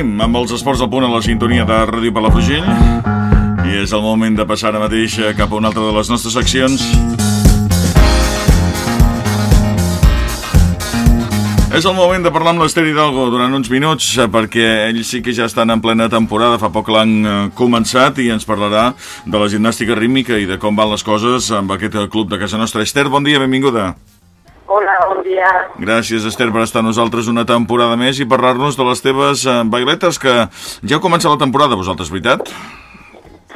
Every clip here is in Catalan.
amb els esports al punt a la sintonia de Ràdio Palafrugell i és el moment de passar ara mateix cap a una altra de les nostres seccions. És el moment de parlar amb l'Ester Hidalgo durant uns minuts perquè ells sí que ja estan en plena temporada, fa poc l'han eh, començat i ens parlarà de la gimnàstica rítmica i de com van les coses amb aquest club de casa nostra. Ester, bon dia, benvinguda. Hola, dia. Gràcies, Esther, per estar nosaltres una temporada més i parlar-nos de les teves eh, bailetes, que ja heu començat la temporada, vosaltres, veritat?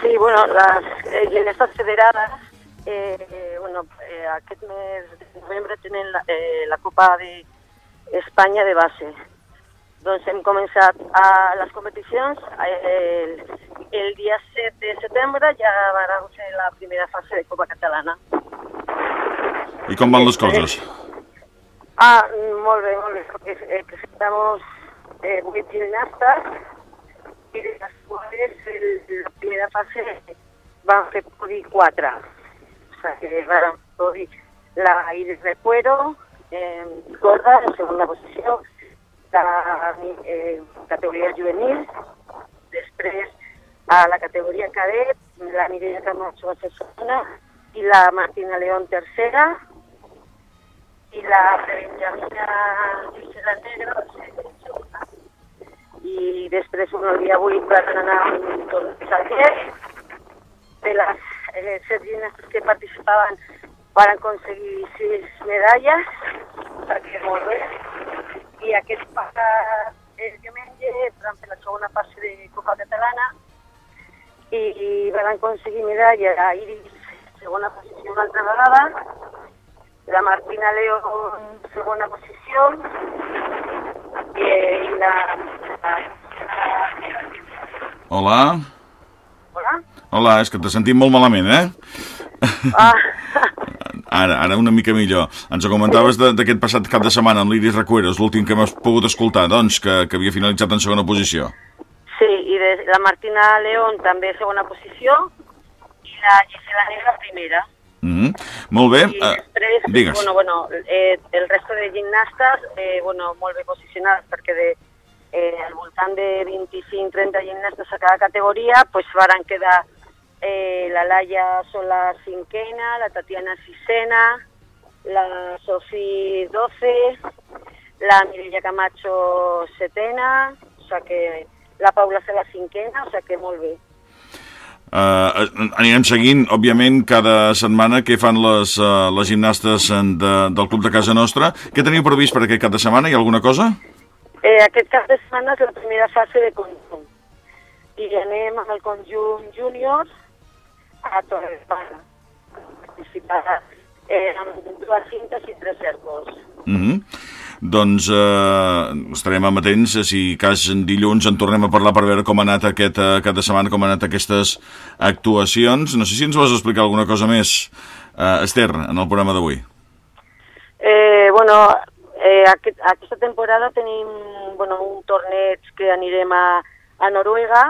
Sí, bueno, les eh, gimnastes federades, eh, eh, bueno, eh, aquest mes de novembre tenen la, eh, la Copa de Espanya de base. Doncs hem començat a les competicions. El, el dia 7 de setembre ja vam fer la primera fase de Copa Catalana. I com van les coses? Ah, molt bé, molt bé, eh, presentamos eh, gimnastas y de las cuales la primera fase van fer podi quatre. O sea, que van podi la Iris de Cuero, eh, gorda en segunda posició, la eh, categoria juvenil, després a la categoria cadet, la Mireia Camacho va ser la Martina León tercera, i la Benjamina Gisela Negro. I després, el dia 8 van anar un torneig al de les eh, set que participaven van aconseguir sis medalles, perquè molt bé. I aquest passat el diumenge van fer la segona fase de Copa Catalana i, i van aconseguir medalla a Iris, segona posició una altra vegada, la Martina Leo segona posició i, i la, la, Hola? Hola? Hola, és que t'he sentit molt malament, eh? Ah, Ara, ara una mica millor. Ens ho comentaves de- d'aquest passat cap de setmana amb l'Iris Recueros, l'últim que hem pogut escoltar, doncs, que, que havia finalitzat en segona posició. sí, i de, la Martina León també segona posició i la Gisela Negra primera. Mm -hmm. Molt bé. I eh, després, digues. bueno, bueno, eh, el resto de gimnastes, eh, bueno, molt bé posicionats, perquè de, eh, al voltant de 25-30 gimnastes a cada categoria, pues varen quedar eh, la Laia Sola cinquena, la Tatiana sisena, la Sofí 12, la Mireia Camacho setena, o sea que la Paula Cela cinquena, o sea que molt bé. Uh, anirem seguint, òbviament, cada setmana què fan les, uh, les gimnastes de, del club de casa nostra. Què teniu previst per aquest cap de setmana? Hi ha alguna cosa? Eh, aquest cap de setmana és la primera fase de conjunt. I anem amb el conjunt júnior a Torredembarra. Participar eh, amb dues cintes i tres cercos. Mm -hmm. Doncs uh, estarem amatents, si cas dilluns en tornem a parlar per veure com ha anat aquest cap de setmana, com han anat aquestes actuacions. No sé si ens vols explicar alguna cosa més, uh, Esther, en el programa d'avui. Eh, bueno, eh, aquest, aquesta temporada tenim bueno, un torneig que anirem a, a Noruega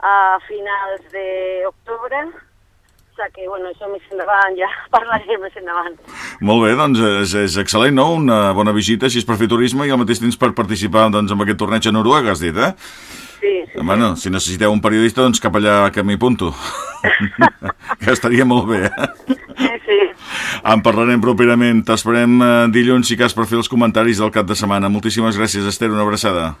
a finals d'octubre, o sea que, bueno, això més endavant, ja parlarem més endavant. Molt bé, doncs és, és excel·lent, no? Una bona visita, així és per fer turisme i al mateix temps per participar doncs, en aquest torneig a Noruega, has dit, eh? Sí, sí. Bueno, si necessiteu un periodista, doncs cap allà que m'hi apunto. que estaria molt bé, eh? sí, sí. En parlarem properament. T'esperem eh, dilluns, si cas, per fer els comentaris del cap de setmana. Moltíssimes gràcies, Esther, una abraçada.